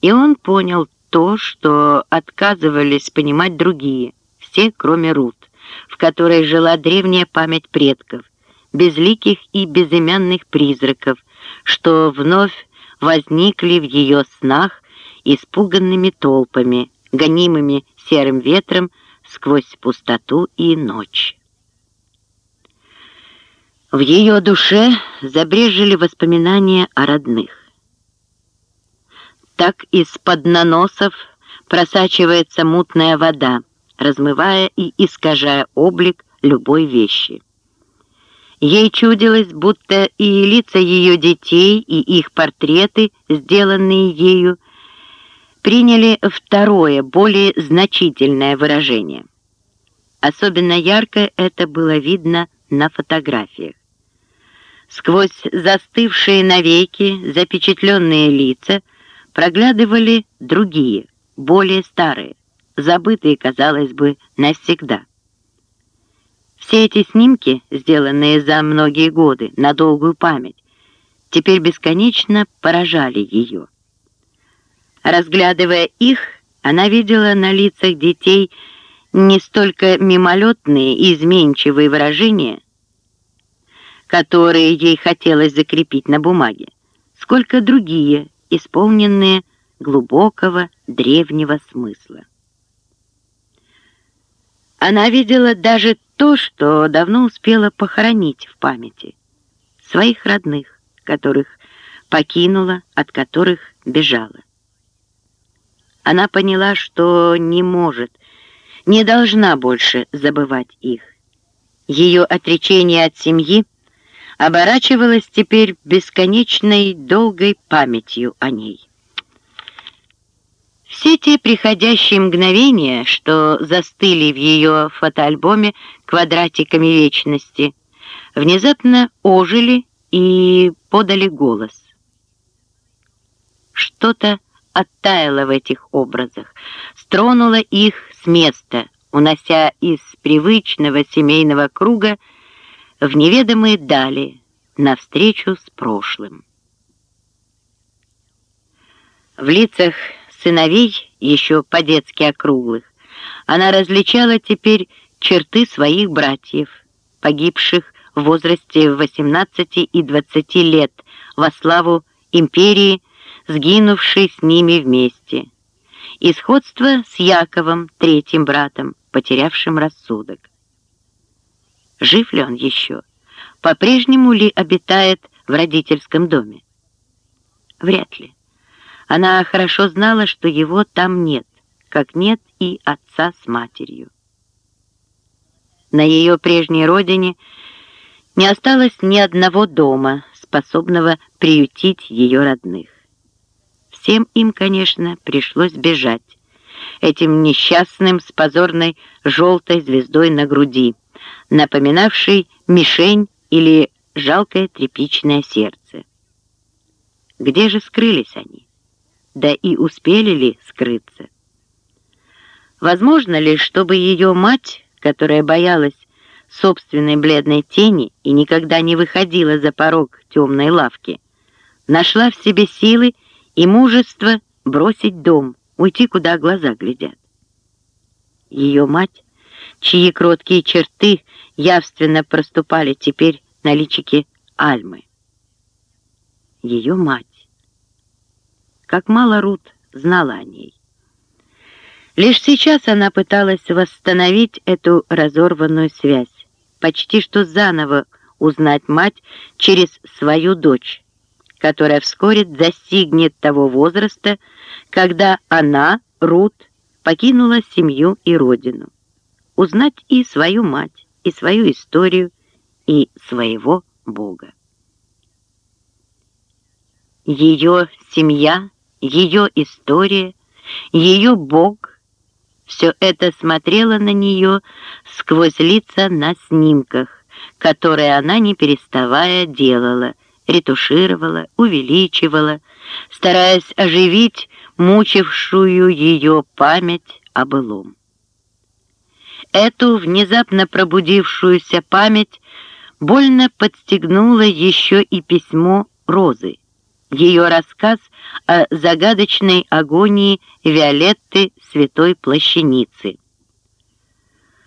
И он понял то, что отказывались понимать другие, все, кроме Рут, в которой жила древняя память предков, безликих и безымянных призраков, что вновь возникли в ее снах испуганными толпами, гонимыми серым ветром сквозь пустоту и ночь. В ее душе забрежили воспоминания о родных. Так из-под наносов просачивается мутная вода, размывая и искажая облик любой вещи. Ей чудилось, будто и лица ее детей, и их портреты, сделанные ею, приняли второе, более значительное выражение. Особенно ярко это было видно на фотографиях. Сквозь застывшие навеки запечатленные лица проглядывали другие, более старые, забытые, казалось бы, навсегда. Все эти снимки, сделанные за многие годы, на долгую память, теперь бесконечно поражали ее. Разглядывая их, она видела на лицах детей не столько мимолетные и изменчивые выражения, которые ей хотелось закрепить на бумаге, сколько другие, исполненные глубокого древнего смысла. Она видела даже то, что давно успела похоронить в памяти, своих родных, которых покинула, от которых бежала. Она поняла, что не может, не должна больше забывать их. Ее отречение от семьи оборачивалось теперь бесконечной долгой памятью о ней. Все те приходящие мгновения, что застыли в ее фотоальбоме квадратиками вечности, внезапно ожили и подали голос. Что-то оттаяла в этих образах, стронула их с места, унося из привычного семейного круга в неведомые дали, навстречу с прошлым. В лицах сыновей, еще по-детски округлых, она различала теперь черты своих братьев, погибших в возрасте 18 и 20 лет во славу империи сгинувший с ними вместе, и сходство с Яковом, третьим братом, потерявшим рассудок. Жив ли он еще? По-прежнему ли обитает в родительском доме? Вряд ли. Она хорошо знала, что его там нет, как нет и отца с матерью. На ее прежней родине не осталось ни одного дома, способного приютить ее родных. Всем им, конечно, пришлось бежать. Этим несчастным с позорной желтой звездой на груди, напоминавшей мишень или жалкое тряпичное сердце. Где же скрылись они? Да и успели ли скрыться? Возможно ли, чтобы ее мать, которая боялась собственной бледной тени и никогда не выходила за порог темной лавки, нашла в себе силы и мужество бросить дом, уйти, куда глаза глядят. Ее мать, чьи кроткие черты явственно проступали теперь на личике Альмы. Ее мать. Как мало Рут знала о ней. Лишь сейчас она пыталась восстановить эту разорванную связь, почти что заново узнать мать через свою дочь, которая вскоре достигнет того возраста, когда она, Рут, покинула семью и родину. Узнать и свою мать, и свою историю, и своего Бога. Ее семья, ее история, ее Бог — все это смотрело на нее сквозь лица на снимках, которые она, не переставая, делала — ретушировала, увеличивала, стараясь оживить мучившую ее память о былом. Эту внезапно пробудившуюся память больно подстегнуло еще и письмо Розы, ее рассказ о загадочной агонии Виолетты Святой Плащаницы.